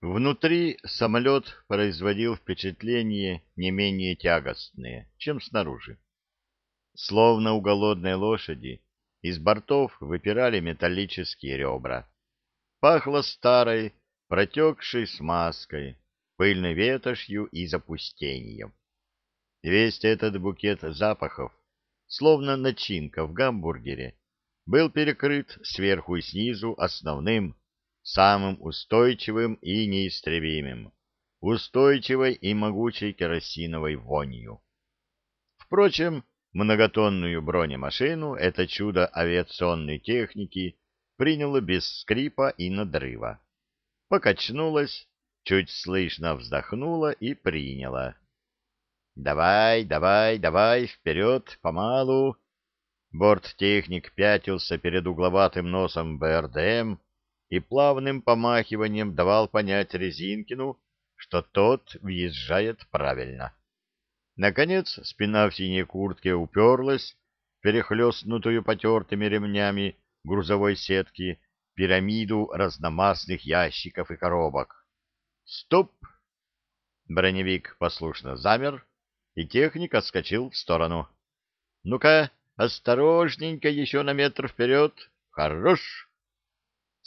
Внутри самолет производил впечатление не менее тягостное, чем снаружи. Словно у голодной лошади из бортов выпирали металлические ребра. Пахло старой, протекшей смазкой, пыльной ветошью и запустением. Весь этот букет запахов, словно начинка в гамбургере, был перекрыт сверху и снизу основным самым устойчивым и неистребимым, устойчивой и могучей керосиновой вонью. Впрочем, многотонную бронемашину это чудо авиационной техники приняло без скрипа и надрыва. Покачнулась, чуть слышно вздохнула и приняла. «Давай, давай, давай, вперед, помалу!» Борттехник пятился перед угловатым носом БРДМ, и плавным помахиванием давал понять Резинкину, что тот въезжает правильно. Наконец спина в синей куртке уперлась, перехлестнутую потертыми ремнями грузовой сетки, пирамиду разномастных ящиков и коробок. «Стоп!» Броневик послушно замер, и техник отскочил в сторону. «Ну-ка, осторожненько еще на метр вперед! Хорош!»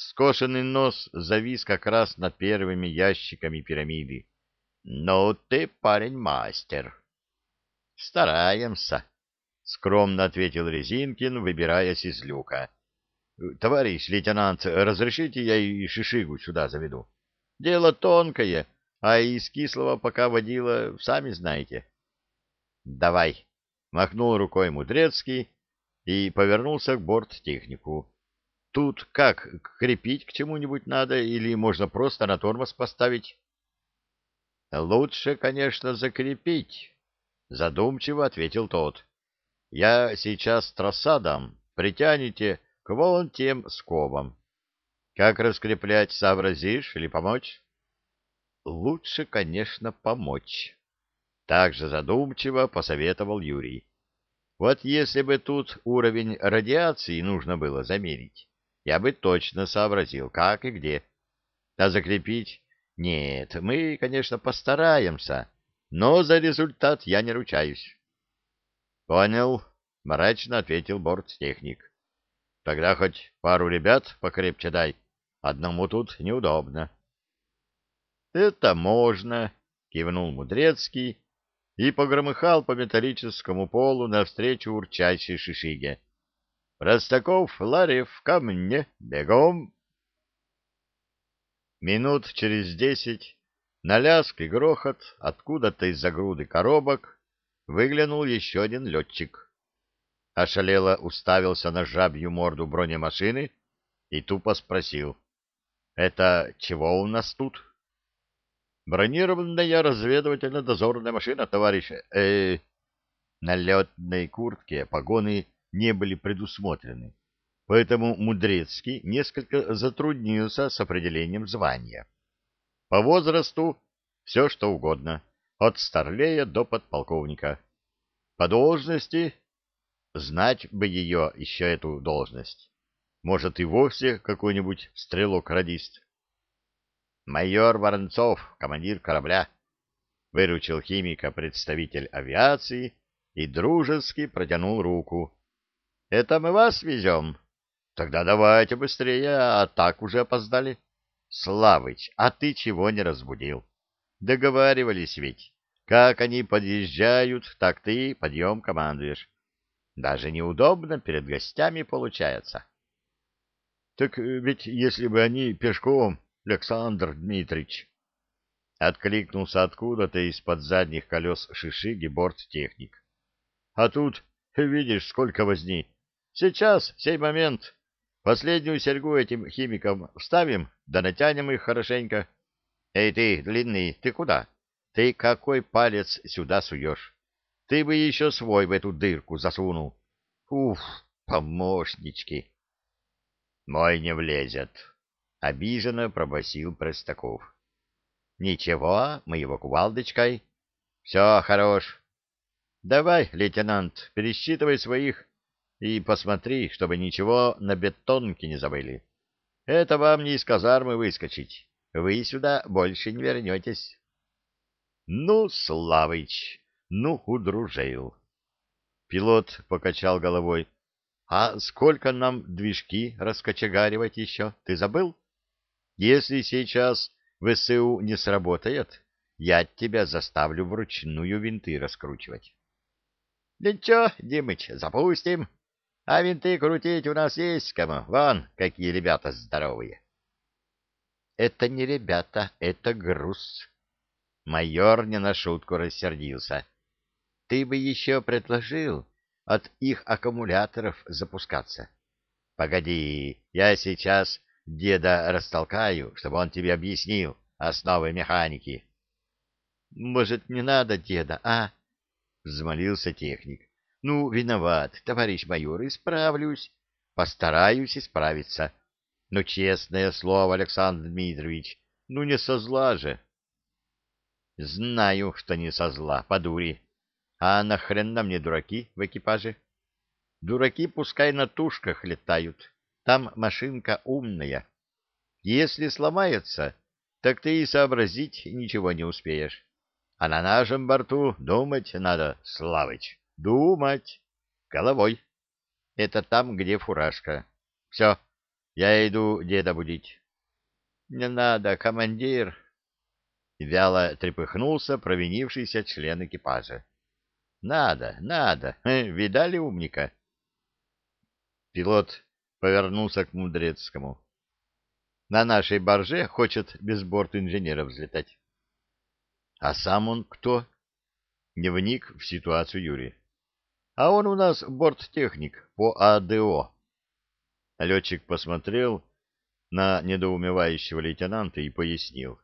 Скошенный нос завис как раз над первыми ящиками пирамиды. «Ну ты, парень, мастер!» «Стараемся», — скромно ответил Резинкин, выбираясь из люка. «Товарищ лейтенант, разрешите я и шишигу сюда заведу? Дело тонкое, а из кислого пока водила, сами знаете». «Давай», — махнул рукой Мудрецкий и повернулся к борт технику. Тут как, крепить к чему-нибудь надо или можно просто на тормоз поставить? Лучше, конечно, закрепить, задумчиво ответил тот. Я сейчас троса дам, притянете к вон тем скобам. Как раскреплять, сообразишь или помочь? Лучше, конечно, помочь. Также задумчиво посоветовал Юрий. Вот если бы тут уровень радиации нужно было замерить, я бы точно сообразил, как и где. А закрепить? Нет, мы, конечно, постараемся, но за результат я не ручаюсь. Понял, мрачно ответил борттехник. Тогда хоть пару ребят покрепче дай, одному тут неудобно. Это можно, кивнул Мудрецкий и погромыхал по металлическому полу навстречу урчащей шишиге. Простаков, Ларев, ко мне, бегом!» Минут через десять на лязг и грохот откуда-то из-за груды коробок выглянул еще один летчик. Ошалело уставился на жабью морду бронемашины и тупо спросил. «Это чего у нас тут?» «Бронированная разведывательно-дозорная машина, товарищи. Э, -э, -э на летной куртке погоны не были предусмотрены, поэтому Мудрецкий несколько затруднился с определением звания. По возрасту все что угодно, от старлея до подполковника. По должности знать бы ее еще эту должность. Может, и вовсе какой-нибудь стрелок-радист. «Майор Воронцов, командир корабля», — выручил химика представитель авиации и дружески протянул руку, это мы вас везем? Тогда давайте быстрее, а так уже опоздали. Славыч, а ты чего не разбудил? Договаривались ведь. Как они подъезжают, так ты подъем командуешь. Даже неудобно перед гостями получается. Так э, ведь если бы они пешком, Александр Дмитриевич? откликнулся откуда-то из-под задних колес шишиги борт техник. А тут, видишь, сколько возни, Сейчас, в сей момент, последнюю серьгу этим химикам вставим, да натянем их хорошенько. Эй ты, длинный, ты куда? Ты какой палец сюда суешь? Ты бы еще свой в эту дырку засунул. Уф, помощнички. Мой не влезет, — обиженно пробасил Простаков. Ничего, мы его кувалдочкой. Все, хорош. Давай, лейтенант, пересчитывай своих и посмотри, чтобы ничего на бетонке не забыли. Это вам не из казармы выскочить. Вы сюда больше не вернетесь. Ну, Славыч, ну, удружил. Пилот покачал головой. А сколько нам движки раскочегаривать еще, ты забыл? Если сейчас ВСУ не сработает, я тебя заставлю вручную винты раскручивать. — Ничего, Димыч, запустим. — а винты крутить у нас есть кому. Вон, какие ребята здоровые. Это не ребята, это груз. Майор не на шутку рассердился. Ты бы еще предложил от их аккумуляторов запускаться. Погоди, я сейчас деда растолкаю, чтобы он тебе объяснил основы механики. Может, не надо деда, а? Взмолился техник. Ну, виноват, товарищ майор, исправлюсь, постараюсь исправиться. Но честное слово, Александр Дмитриевич, ну не со зла же. Знаю, что не со зла, по дури. А нахрен нам не дураки в экипаже? Дураки пускай на тушках летают. Там машинка умная. Если сломается, так ты и сообразить ничего не успеешь. А на нашем борту думать надо, Славыч. Думать. Головой. Это там, где фуражка. Все, я иду деда будить. Не надо, командир. Вяло трепыхнулся провинившийся член экипажа. Надо, надо. Хм, видали умника? Пилот повернулся к Мудрецкому. На нашей барже хочет без борт инженера взлетать. А сам он кто? Не вник в ситуацию Юрий а он у нас борттехник по АДО. Летчик посмотрел на недоумевающего лейтенанта и пояснил.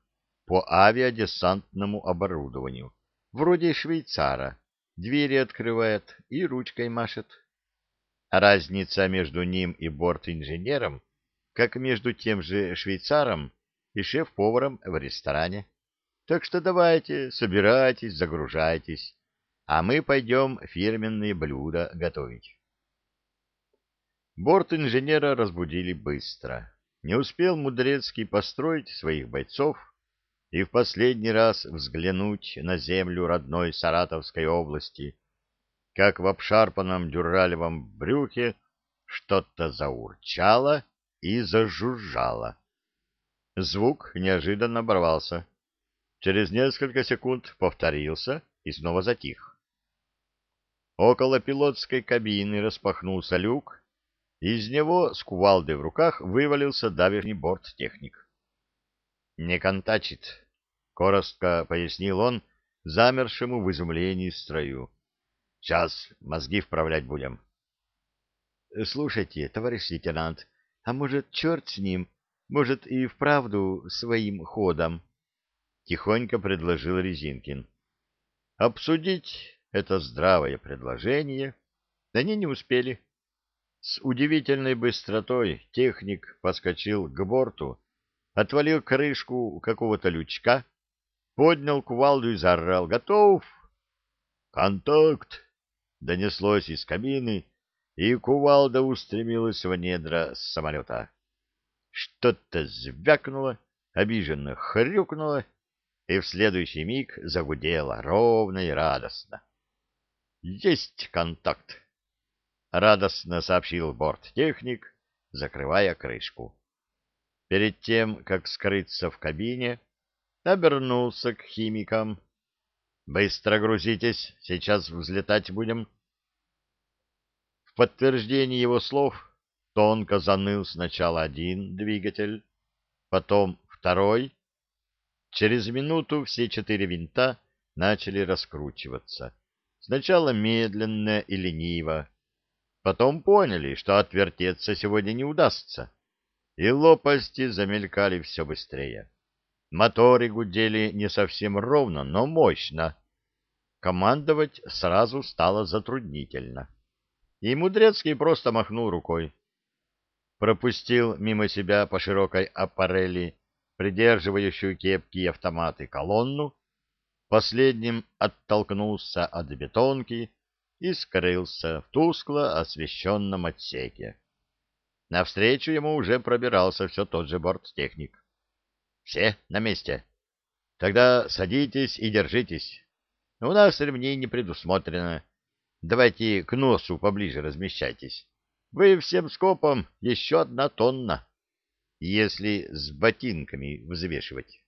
По авиадесантному оборудованию. Вроде швейцара. Двери открывает и ручкой машет. Разница между ним и борт-инженером, как между тем же швейцаром и шеф-поваром в ресторане. Так что давайте, собирайтесь, загружайтесь а мы пойдем фирменные блюда готовить. Борт инженера разбудили быстро. Не успел Мудрецкий построить своих бойцов и в последний раз взглянуть на землю родной Саратовской области, как в обшарпанном дюралевом брюхе что-то заурчало и зажужжало. Звук неожиданно оборвался. Через несколько секунд повторился и снова затих. Около пилотской кабины распахнулся люк, из него с кувалдой в руках вывалился давешний борттехник. «Не контачит», — коротко пояснил он замершему в изумлении строю. «Сейчас мозги вправлять будем». «Слушайте, товарищ лейтенант, а может, черт с ним, может, и вправду своим ходом?» — тихонько предложил Резинкин. «Обсудить это здравое предложение, они не успели. С удивительной быстротой техник подскочил к борту, отвалил крышку какого-то лючка, поднял кувалду и заорал «Готов!» «Контакт!» — донеслось из кабины, и кувалда устремилась в недра самолета. Что-то звякнуло, обиженно хрюкнуло, и в следующий миг загудело ровно и радостно. Есть контакт, радостно сообщил борттехник, закрывая крышку. Перед тем, как скрыться в кабине, обернулся к химикам. Быстро грузитесь, сейчас взлетать будем. В подтверждение его слов тонко заныл сначала один двигатель, потом второй. Через минуту все четыре винта начали раскручиваться. Сначала медленно и лениво. Потом поняли, что отвертеться сегодня не удастся. И лопасти замелькали все быстрее. Моторы гудели не совсем ровно, но мощно. Командовать сразу стало затруднительно. И Мудрецкий просто махнул рукой. Пропустил мимо себя по широкой аппарели, придерживающую кепки и автоматы, колонну, Последним оттолкнулся от бетонки и скрылся в тускло освещенном отсеке. Навстречу ему уже пробирался все тот же борттехник. «Все на месте? Тогда садитесь и держитесь. У нас ремней не предусмотрено. Давайте к носу поближе размещайтесь. Вы всем скопом еще одна тонна, если с ботинками взвешивать».